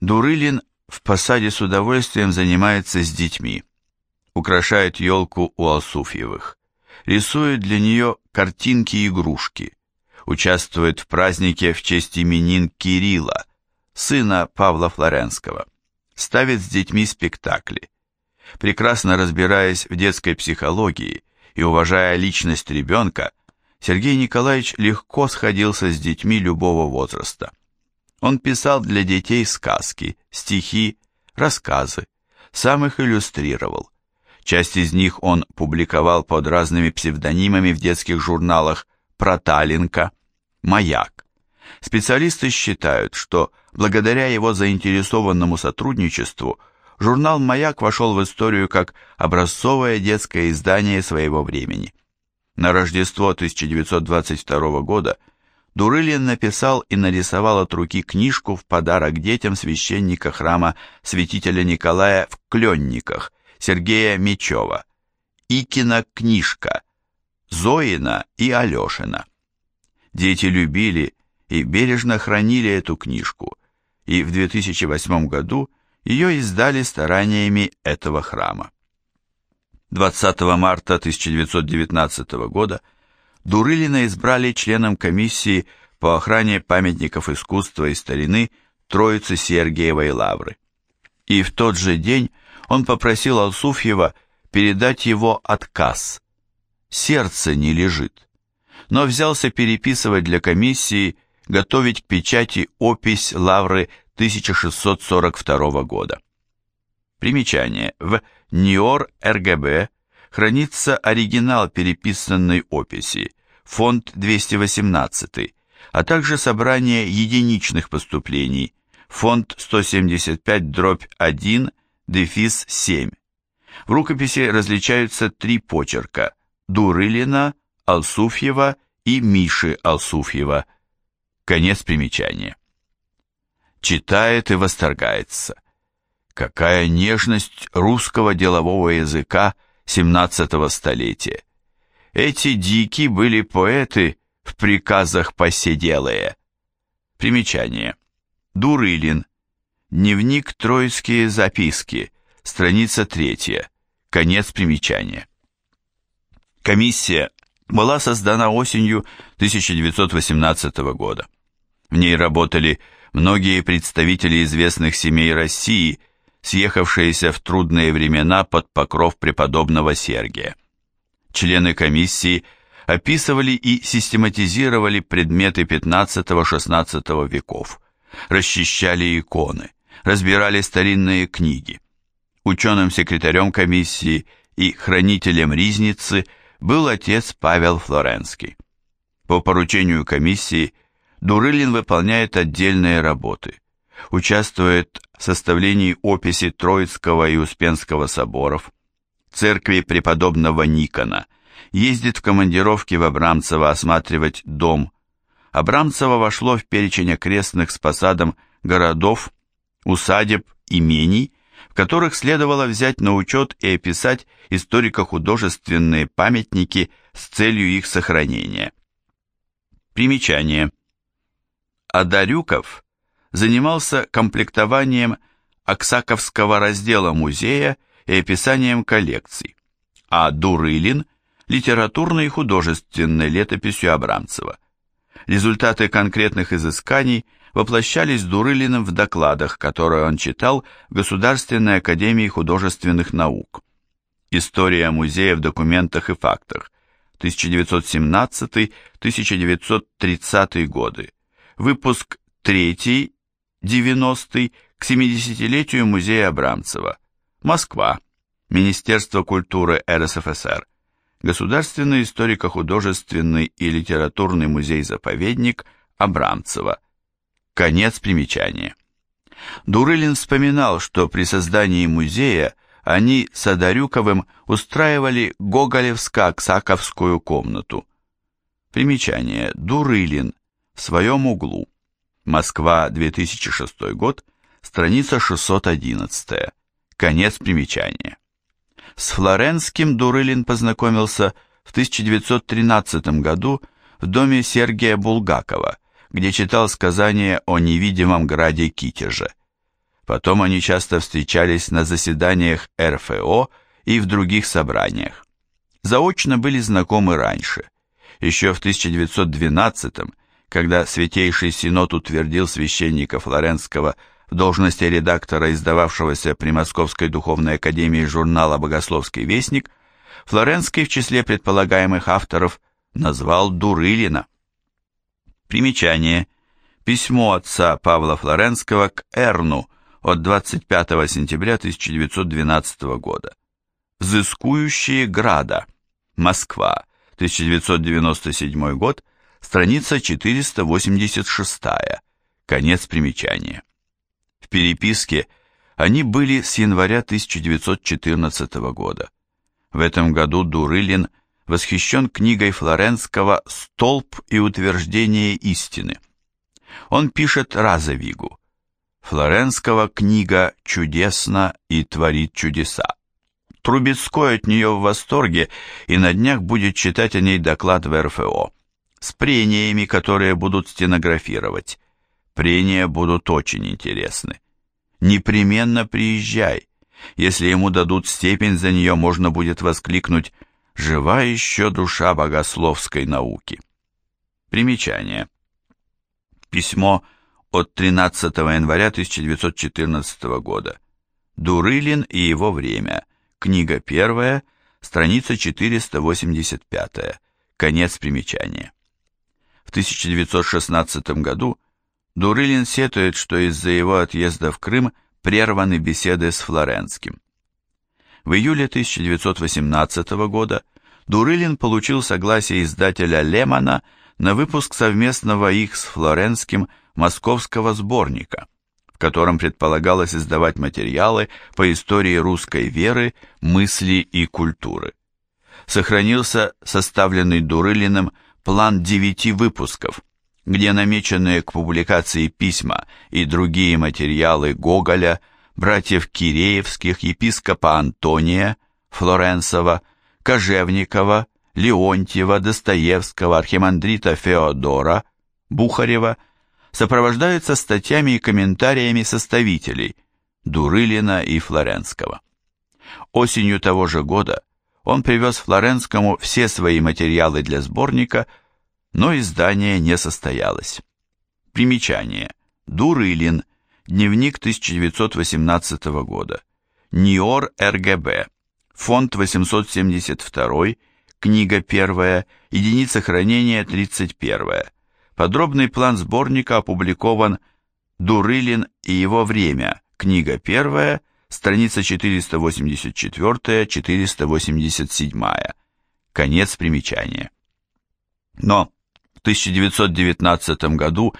Дурылин в посаде с удовольствием занимается с детьми, украшает елку у Алсуфьевых, рисует для нее картинки и игрушки, участвует в празднике в честь именин Кирилла, сына Павла Флоренского, ставит с детьми спектакли. Прекрасно разбираясь в детской психологии и уважая личность ребенка, Сергей Николаевич легко сходился с детьми любого возраста. Он писал для детей сказки, стихи, рассказы, сам их иллюстрировал. Часть из них он публиковал под разными псевдонимами в детских журналах «Проталенко», «Маяк». Специалисты считают, что благодаря его заинтересованному сотрудничеству журнал «Маяк» вошел в историю как образцовое детское издание своего времени. На Рождество 1922 года – Дурылин написал и нарисовал от руки книжку в подарок детям священника храма святителя Николая в Кленниках Сергея Мечева. Икина книжка, Зоина и Алешина. Дети любили и бережно хранили эту книжку, и в 2008 году ее издали стараниями этого храма. 20 марта 1919 года Дурылина избрали членом комиссии по охране памятников искусства и старины Троицы Сергиевой Лавры. И в тот же день он попросил Алсуфьева передать его отказ. Сердце не лежит. Но взялся переписывать для комиссии, готовить к печати опись Лавры 1642 года. Примечание. В НИОР РГБ хранится оригинал переписанной описи, фонд 218, а также собрание единичных поступлений, фонд 175 дробь 1, дефис 7. В рукописи различаются три почерка – Дурылина, Алсуфьева и Миши Алсуфьева. Конец примечания. Читает и восторгается. Какая нежность русского делового языка – 17 столетия. Эти дики были поэты в приказах поседелые. Примечание. Дурылин. Дневник Троицкие записки. Страница третья. Конец примечания. Комиссия была создана осенью 1918 года. В ней работали многие представители известных семей России – съехавшиеся в трудные времена под покров преподобного Сергия. Члены комиссии описывали и систематизировали предметы XV-XVI веков, расчищали иконы, разбирали старинные книги. Ученым-секретарем комиссии и хранителем ризницы был отец Павел Флоренский. По поручению комиссии Дурылин выполняет отдельные работы – участвует составлении описи Троицкого и Успенского соборов, церкви преподобного Никона, ездит в командировки в Абрамцево осматривать дом. Абрамцево вошло в перечень окрестных с посадом городов, усадеб, имений, в которых следовало взять на учет и описать историко-художественные памятники с целью их сохранения. Примечание. Адарюков занимался комплектованием Аксаковского раздела музея и описанием коллекций, а Дурылин – литературной и художественной летописью Абрамцева. Результаты конкретных изысканий воплощались Дурылиным в докладах, которые он читал в Государственной академии художественных наук. История музея в документах и фактах. 1917-1930 годы. Выпуск 3 90 к 70-летию музея Абрамцева. Москва. Министерство культуры РСФСР. Государственный историко-художественный и литературный музей-заповедник Абрамцева. Конец примечания. Дурылин вспоминал, что при создании музея они с Адарюковым устраивали Гоголевско-Аксаковскую комнату. Примечание. Дурылин. В своем углу. Москва, 2006 год, страница 611. Конец примечания. С Флоренским Дурылин познакомился в 1913 году в доме Сергия Булгакова, где читал сказание о невидимом граде Китеже. Потом они часто встречались на заседаниях РФО и в других собраниях. Заочно были знакомы раньше. Еще в 1912 когда Святейший Синод утвердил священника Флоренского в должности редактора издававшегося при Московской Духовной Академии журнала «Богословский вестник», Флоренский в числе предполагаемых авторов назвал Дурылина. Примечание. Письмо отца Павла Флоренского к Эрну от 25 сентября 1912 года. «Взыскующие Града. Москва. 1997 год. Страница 486. Конец примечания. В переписке они были с января 1914 года. В этом году Дурылин восхищен книгой Флоренского «Столб и утверждение истины». Он пишет Разовигу. Флоренского книга чудесна и творит чудеса. Трубецкой от нее в восторге и на днях будет читать о ней доклад в РФО с прениями, которые будут стенографировать. Прения будут очень интересны. Непременно приезжай. Если ему дадут степень за нее, можно будет воскликнуть «Жива еще душа богословской науки». Примечание. Письмо от 13 января 1914 года. Дурылин и его время. Книга первая, страница 485. Конец примечания. В 1916 году Дурылин сетует, что из-за его отъезда в Крым прерваны беседы с Флоренским. В июле 1918 года Дурылин получил согласие издателя Лемана на выпуск совместного их с Флоренским московского сборника, в котором предполагалось издавать материалы по истории русской веры, мысли и культуры. Сохранился составленный Дурылиным план девяти выпусков, где намеченные к публикации письма и другие материалы Гоголя, братьев Киреевских, епископа Антония, Флоренсова, Кожевникова, Леонтьева, Достоевского, архимандрита Феодора, Бухарева, сопровождаются статьями и комментариями составителей Дурылина и Флоренского. Осенью того же года он привез Флоренскому все свои материалы для сборника, но издание не состоялось. Примечание. Дурылин. Дневник 1918 года. НИОР РГБ. Фонд 872. Книга 1. Единица хранения 31. Подробный план сборника опубликован Дурылин и его время. Книга 1 страница 484-487, конец примечания. Но в 1919 году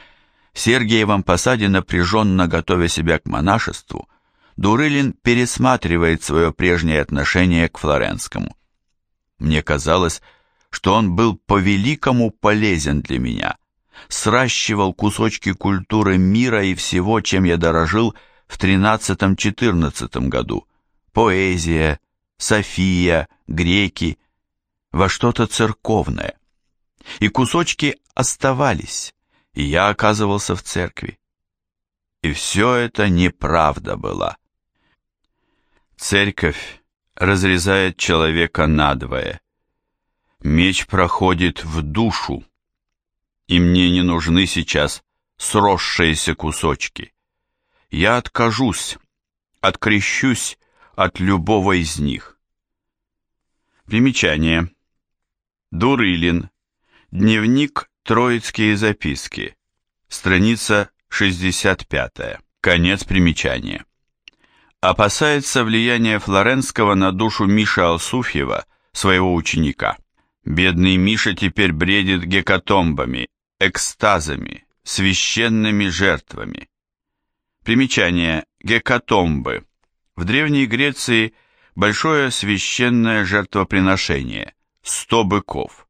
в Сергиевом Посаде, напряженно готовя себя к монашеству, Дурылин пересматривает свое прежнее отношение к Флоренскому. Мне казалось, что он был по-великому полезен для меня, сращивал кусочки культуры мира и всего, чем я дорожил, в 13-14 году, поэзия, София, греки, во что-то церковное. И кусочки оставались, и я оказывался в церкви. И все это неправда была. Церковь разрезает человека надвое. Меч проходит в душу, и мне не нужны сейчас сросшиеся кусочки я откажусь, открещусь от любого из них. Примечание. Дурылин. Дневник Троицкие записки. Страница 65. Конец примечания. Опасается влияния Флоренского на душу Миши Алсуфьева, своего ученика. Бедный Миша теперь бредит гекатомбами, экстазами, священными жертвами. Примечание. Гекатомбы. В Древней Греции большое священное жертвоприношение – 100 быков.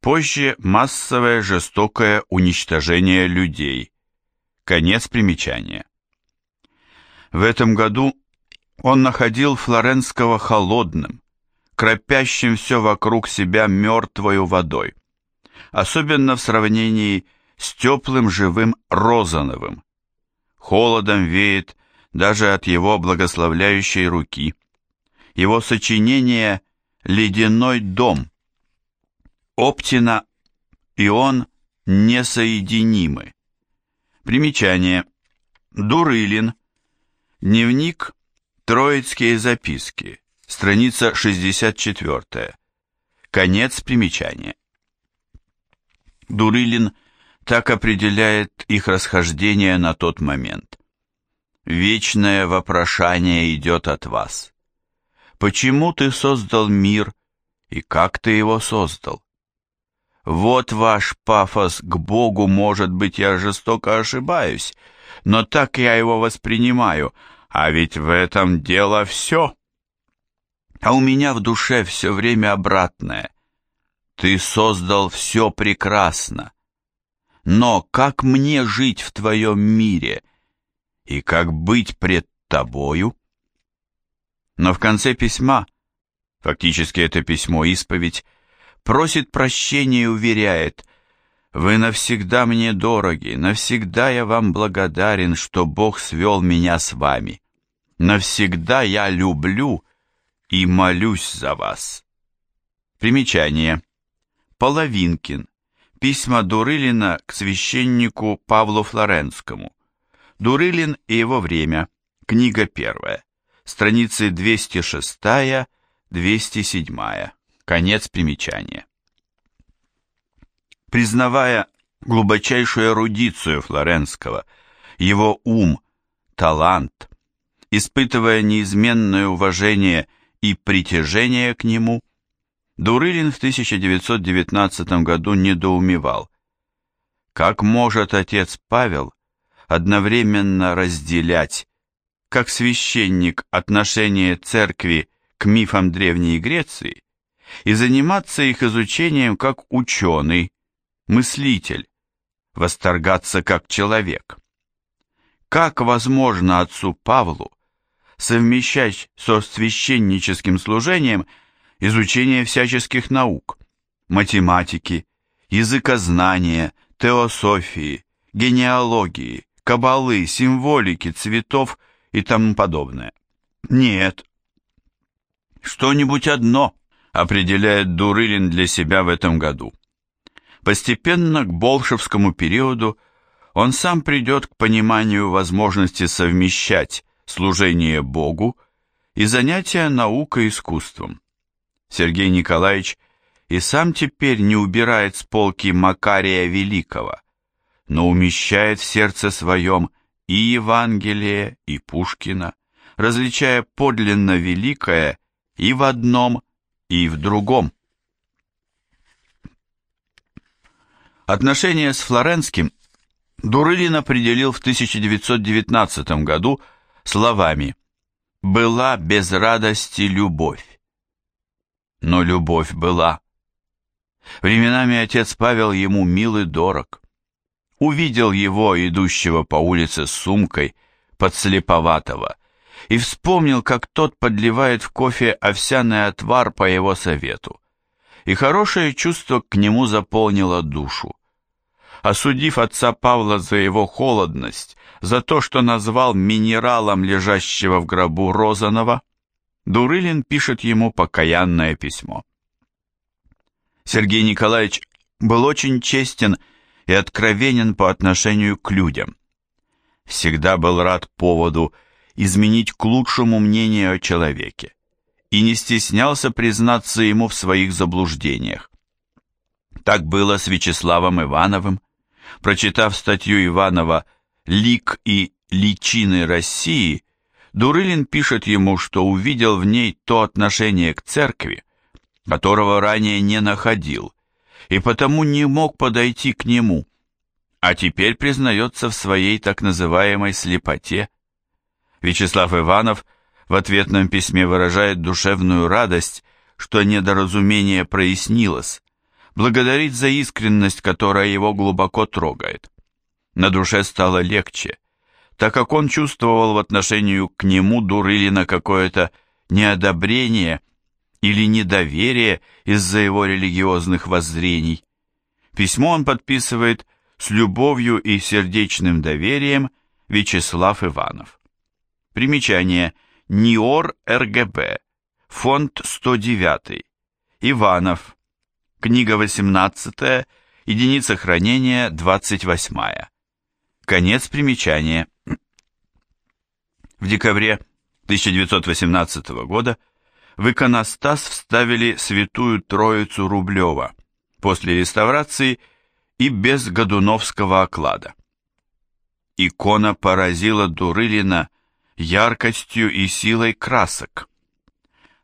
Позже массовое жестокое уничтожение людей. Конец примечания. В этом году он находил Флоренского холодным, кропящим все вокруг себя мертвою водой, особенно в сравнении с теплым живым Розановым, Холодом веет даже от его благословляющей руки. Его сочинение «Ледяной дом». Оптина и он несоединимы. Примечание. Дурылин. Дневник Троицкие записки. Страница 64. Конец примечания. Дурылин так определяет их расхождение на тот момент. Вечное вопрошание идет от вас. Почему ты создал мир и как ты его создал? Вот ваш пафос к Богу, может быть, я жестоко ошибаюсь, но так я его воспринимаю, а ведь в этом дело все. А у меня в душе все время обратное. Ты создал все прекрасно. Но как мне жить в твоем мире? И как быть пред тобою? Но в конце письма, фактически это письмо-исповедь, просит прощения и уверяет, «Вы навсегда мне дороги, навсегда я вам благодарен, что Бог свел меня с вами. Навсегда я люблю и молюсь за вас». Примечание. Половинкин. Письма Дурылина к священнику Павлу Флоренскому. Дурылин и его время. Книга первая. Страницы 206-207. Конец примечания. Признавая глубочайшую эрудицию Флоренского, его ум, талант, испытывая неизменное уважение и притяжение к нему, Дурылин в 1919 году недоумевал, как может отец Павел одновременно разделять, как священник, отношение церкви к мифам Древней Греции и заниматься их изучением как ученый, мыслитель, восторгаться как человек. Как возможно отцу Павлу совмещать со священническим служением изучение всяческих наук, математики, языкознания, теософии, генеалогии, кабалы, символики, цветов и тому подобное? Нет. Что-нибудь одно – определяет Дурылин для себя в этом году. Постепенно к Болшевскому периоду он сам придет к пониманию возможности совмещать служение Богу и занятия наукой и искусством. Сергей Николаевич и сам теперь не убирает с полки Макария Великого, но умещает в сердце своем и Евангелие, и Пушкина, различая подлинно великое и в одном, и в другом. Отношения с Флоренским Дурылин определил в 1919 году словами «Была без радости любовь». Но любовь была. Временами отец Павел ему мил и дорог. Увидел его, идущего по улице с сумкой, подслеповатого, и вспомнил, как тот подливает в кофе овсяный отвар по его совету. И хорошее чувство к нему заполнило душу. Осудив отца Павла за его холодность, за то, что назвал минералом лежащего в гробу Розанова, Дурылин пишет ему покаянное письмо. Сергей Николаевич был очень честен и откровенен по отношению к людям. Всегда был рад поводу изменить к лучшему мнение о человеке и не стеснялся признаться ему в своих заблуждениях. Так было с Вячеславом Ивановым. Прочитав статью Иванова «Лик и личины России», Дурылин пишет ему, что увидел в ней то отношение к церкви, которого ранее не находил, и потому не мог подойти к нему, а теперь признается в своей так называемой слепоте – Вячеслав Иванов в ответном письме выражает душевную радость, что недоразумение прояснилось, благодарит за искренность, которая его глубоко трогает. На душе стало легче, так как он чувствовал в отношении к нему Дурылина какое-то неодобрение или недоверие из-за его религиозных воззрений. Письмо он подписывает с любовью и сердечным доверием Вячеслав Иванов. Примечание. НИОР РГБ. Фонд 109. Иванов. Книга 18. Единица хранения 28. Конец примечания. В декабре 1918 года в иконостас вставили святую Троицу Рублева после реставрации и без Годуновского оклада. Икона поразила Дурылина яркостью и силой красок.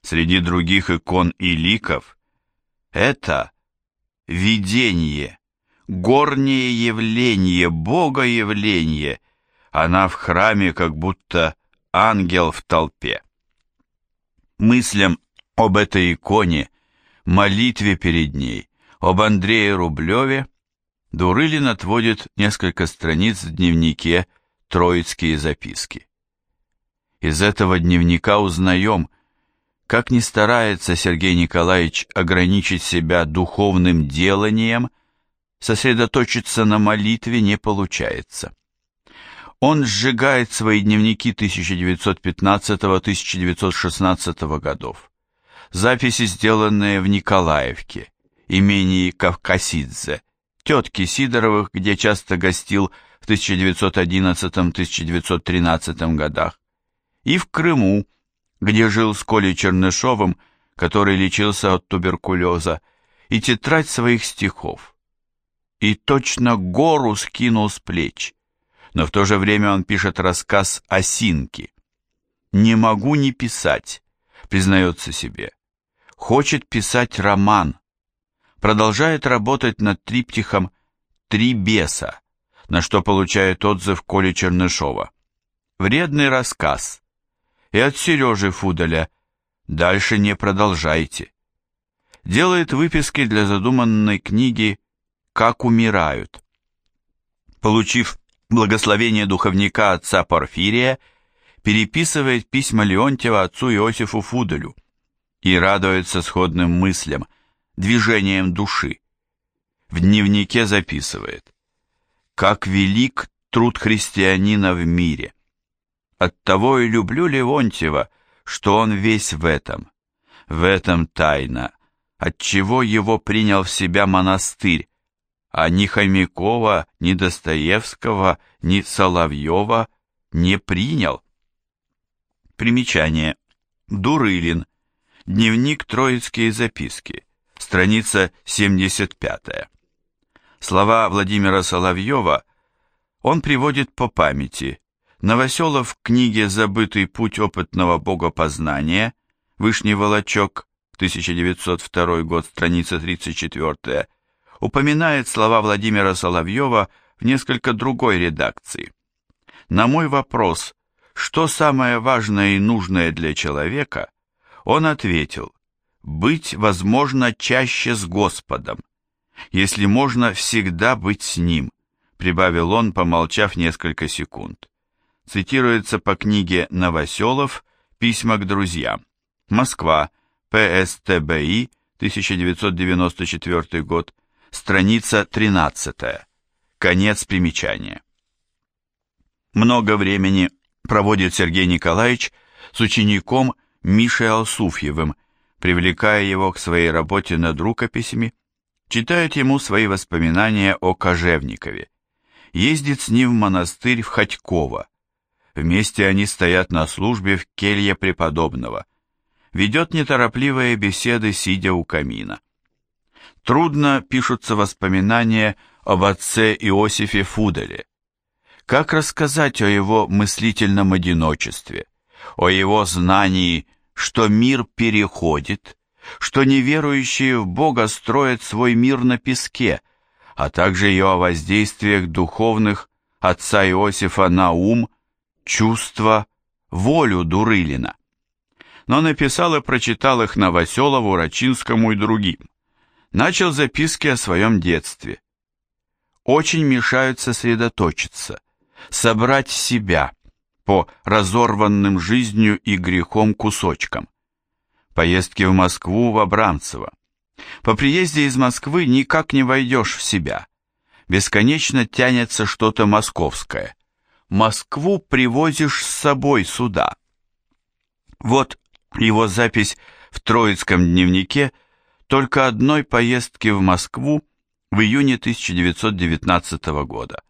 Среди других икон и ликов это видение, горнее явление, богоявление, она в храме как будто ангел в толпе. Мыслям об этой иконе, молитве перед ней, об Андрее Рублеве, Дурылин отводит несколько страниц в дневнике «Троицкие записки». Из этого дневника узнаем, как не старается Сергей Николаевич ограничить себя духовным деланием, сосредоточиться на молитве не получается. Он сжигает свои дневники 1915-1916 годов. Записи, сделанные в Николаевке, имении Кавкасидзе, тетки Сидоровых, где часто гостил в 1911-1913 годах, и в Крыму, где жил с Колей Чернышовым, который лечился от туберкулеза, и тетрадь своих стихов. И точно гору скинул с плеч, но в то же время он пишет рассказ о Синке. «Не могу не писать», признается себе. Хочет писать роман. Продолжает работать над триптихом «Три беса», на что получает отзыв Коли Чернышова. Вредный рассказ, и от Сережи Фудаля «Дальше не продолжайте». Делает выписки для задуманной книги «Как умирают». Получив благословение духовника отца Порфирия, переписывает письма Леонтьева отцу Иосифу Фуделю и радуется сходным мыслям, движением души. В дневнике записывает «Как велик труд христианина в мире! Оттого и люблю Леонтьева, что он весь в этом. В этом тайна, отчего его принял в себя монастырь, а ни Хомякова, ни Достоевского, ни Соловьева не принял. Примечание. Дурылин. Дневник Троицкие записки. Страница 75. Слова Владимира Соловьева он приводит по памяти, Новоселов в книге «Забытый путь опытного богопознания», Вышний Волочок, 1902 год, страница 34, упоминает слова Владимира Соловьева в несколько другой редакции. На мой вопрос, что самое важное и нужное для человека, он ответил, быть, возможно, чаще с Господом, если можно всегда быть с Ним, прибавил он, помолчав несколько секунд цитируется по книге Новоселов «Письма к друзьям». Москва, ПСТБИ, 1994 год, страница 13. Конец примечания. Много времени проводит Сергей Николаевич с учеником Мишей Алсуфьевым, привлекая его к своей работе над рукописями, читает ему свои воспоминания о Кожевникове, ездит с ним в монастырь в Ходьково, Вместе они стоят на службе в келье преподобного. Ведет неторопливые беседы, сидя у камина. Трудно пишутся воспоминания об отце Иосифе Фуделе. Как рассказать о его мыслительном одиночестве, о его знании, что мир переходит, что неверующие в Бога строят свой мир на песке, а также и о воздействиях духовных отца Иосифа на ум чувства, волю Дурылина. Но написал и прочитал их Новоселову, Рачинскому и другим. Начал записки о своем детстве. Очень мешают сосредоточиться, собрать себя по разорванным жизнью и грехом кусочкам. Поездки в Москву в Абрамцево. По приезде из Москвы никак не войдешь в себя. Бесконечно тянется что-то московское. Москву привозишь с собой сюда. Вот его запись в Троицком дневнике только одной поездки в Москву в июне 1919 года.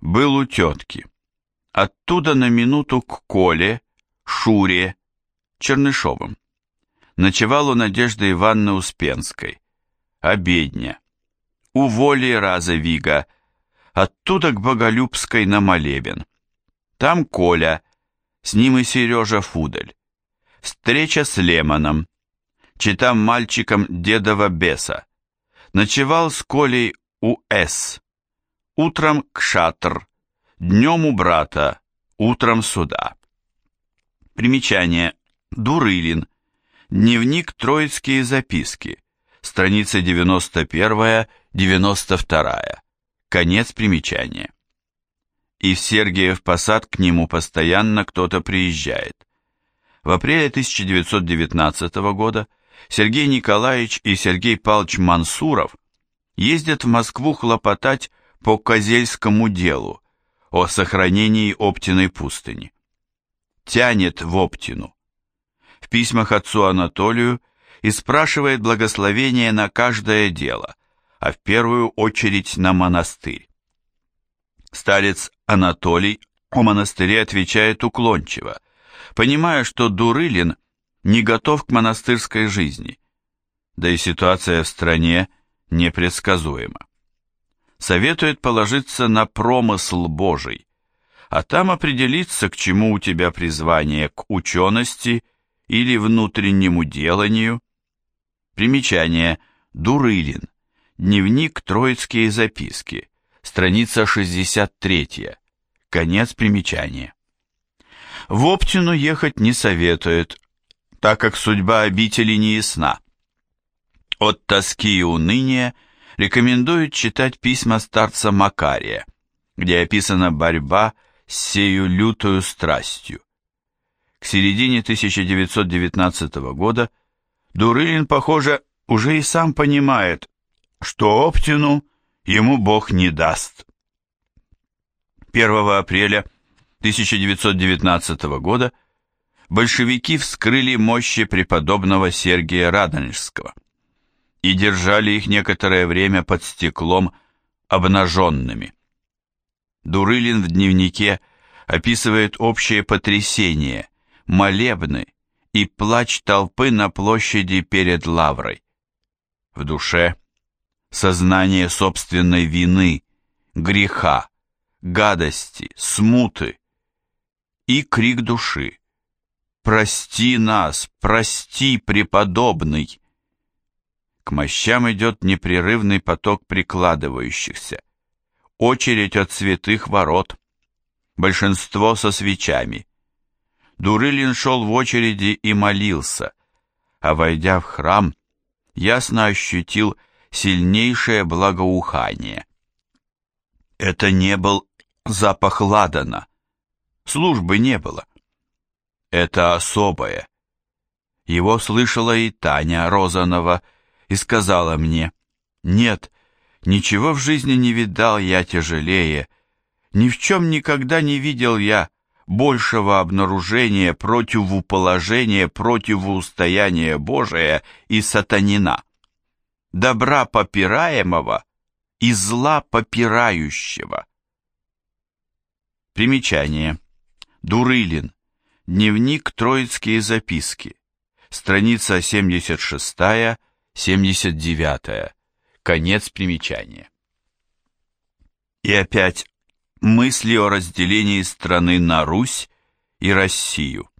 Был у тетки. Оттуда на минуту к Коле, Шуре, Чернышовым. Ночевал у Надежды Ивановны Успенской. Обедня. У Воли Разовига. Оттуда к Боголюбской на молебен. Там Коля, с ним и Сережа Фудель. Встреча с Лемоном. Читам мальчиком дедова беса. Ночевал с Колей у С. Утром к Шатр. Днем у брата. Утром сюда. Примечание. Дурылин. Дневник «Троицкие записки». Страница 91-92. Конец примечания. И в Сергиев Посад к нему постоянно кто-то приезжает. В апреле 1919 года Сергей Николаевич и Сергей Павлович Мансуров ездят в Москву хлопотать по Козельскому делу о сохранении Оптиной пустыни. Тянет в Оптину. В письмах отцу Анатолию и спрашивает благословение на каждое дело, а в первую очередь на монастырь. Старец Анатолий о монастыре отвечает уклончиво, понимая, что Дурылин не готов к монастырской жизни, да и ситуация в стране непредсказуема. Советует положиться на промысл Божий, а там определиться, к чему у тебя призвание, к учености или внутреннему деланию. Примечание. Дурылин. Дневник «Троицкие записки». Страница 63. Конец примечания. В Оптину ехать не советует, так как судьба обители не ясна. От тоски и уныния рекомендуют читать письма старца Макария, где описана борьба с сею лютою страстью. К середине 1919 года Дурылин, похоже, уже и сам понимает, что Оптину ему Бог не даст. 1 апреля 1919 года большевики вскрыли мощи преподобного Сергия Радонежского и держали их некоторое время под стеклом обнаженными. Дурылин в дневнике описывает общее потрясение, молебны и плач толпы на площади перед Лаврой. В душе сознание собственной вины, греха, гадости, смуты, и крик души. «Прости нас, прости, преподобный!» К мощам идет непрерывный поток прикладывающихся. Очередь от святых ворот. Большинство со свечами. Дурылин шел в очереди и молился, а, войдя в храм, ясно ощутил сильнейшее благоухание. Это не был запах ладана, службы не было. Это особое. Его слышала и Таня Розанова и сказала мне, «Нет, ничего в жизни не видал я тяжелее, ни в чем никогда не видел я большего обнаружения противоположения противоустояния Божия и сатанина, добра попираемого и зла попирающего». Примечание. Дурылин. Дневник «Троицкие записки». Страница 76-79. Конец примечания. И опять мысли о разделении страны на Русь и Россию.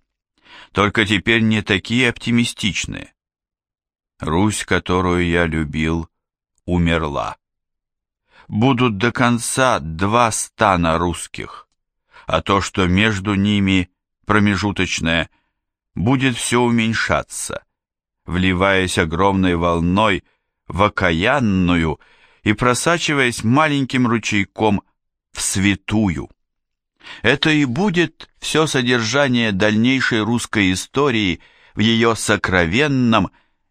Только теперь не такие оптимистичные. Русь, которую я любил, умерла. Будут до конца два стана русских а то, что между ними промежуточное, будет все уменьшаться, вливаясь огромной волной в окаянную и просачиваясь маленьким ручейком в святую. Это и будет все содержание дальнейшей русской истории в ее сокровенном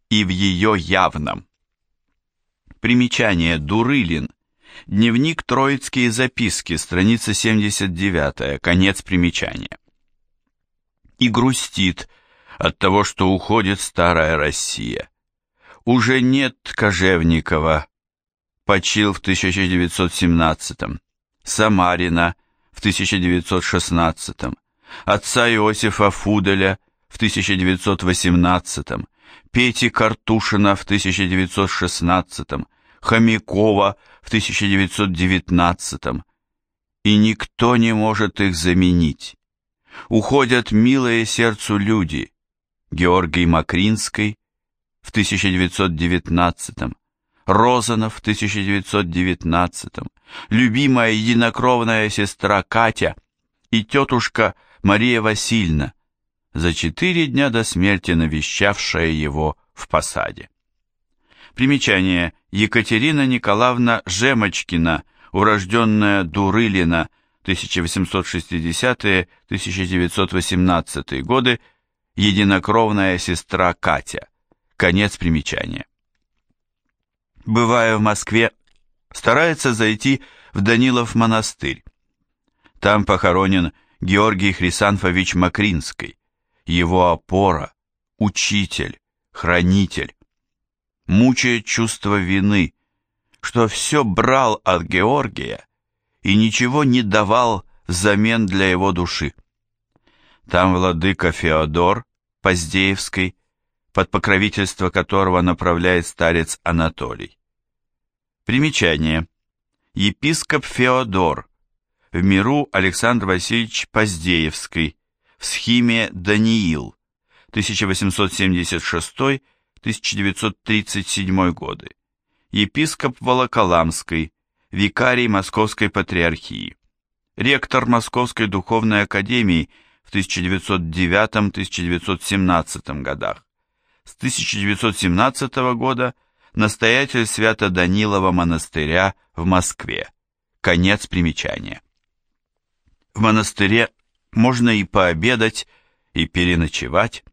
и в ее явном. Примечание Дурылин – Дневник «Троицкие записки», страница 79, конец примечания. И грустит от того, что уходит старая Россия. Уже нет Кожевникова, почил в 1917 Самарина в 1916 отца Иосифа Фуделя в 1918 Пети Картушина в 1916 Хомякова в 1919 и никто не может их заменить. Уходят милые сердцу люди, Георгий Макринский в 1919 Розанов в 1919 любимая единокровная сестра Катя и тетушка Мария Васильевна, за четыре дня до смерти навещавшая его в посаде. Примечание. Екатерина Николаевна Жемочкина, урожденная Дурылина, 1860-1918 годы, единокровная сестра Катя. Конец примечания. Бывая в Москве, старается зайти в Данилов монастырь. Там похоронен Георгий Хрисанфович Макринский, его опора, учитель, хранитель. Мучает чувство вины, что все брал от Георгия и ничего не давал взамен для его души. Там владыка Феодор Поздеевский, под покровительство которого направляет старец Анатолий. Примечание. Епископ Феодор. В миру Александр Васильевич Поздеевский. В схеме Даниил. 1876-1937 годы. Епископ Волоколамский. Викарий Московской Патриархии. Ректор Московской Духовной Академии в 1909-1917 годах. С 1917 года – настоятель Свято-Данилова монастыря в Москве. Конец примечания. В монастыре можно и пообедать, и переночевать.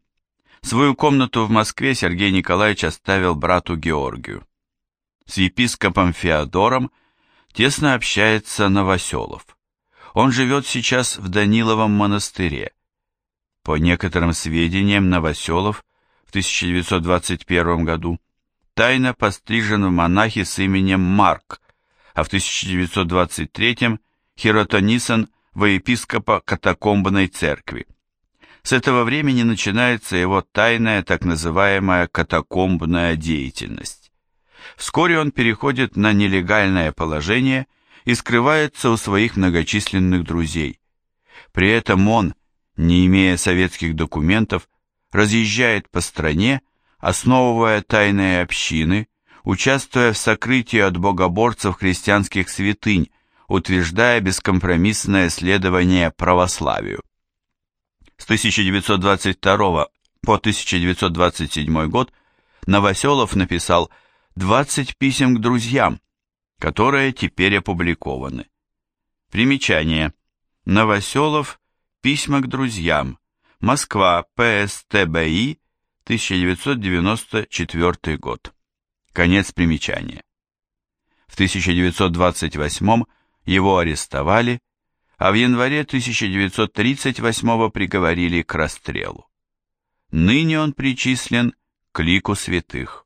Свою комнату в Москве Сергей Николаевич оставил брату Георгию. С епископом Феодором тесно общается Новоселов. Он живет сейчас в Даниловом монастыре. По некоторым сведениям, Новоселов в 1921 году тайно пострижен в монахи с именем Марк, а в 1923-м хиротонисан во епископа катакомбной церкви. С этого времени начинается его тайная так называемая катакомбная деятельность. Вскоре он переходит на нелегальное положение и скрывается у своих многочисленных друзей. При этом он, не имея советских документов, разъезжает по стране основывая тайные общины, участвуя в сокрытии от богоборцев христианских святынь, утверждая бескомпромиссное следование православию. С 1922 по 1927 год Новоселов написал 20 писем к друзьям, которые теперь опубликованы. Примечание. Новоселов. Письма к друзьям. Москва. ПСТБИ. 1994 год. Конец примечания. В 1928 его арестовали, а в январе 1938 приговорили к расстрелу. Ныне он причислен к лику святых.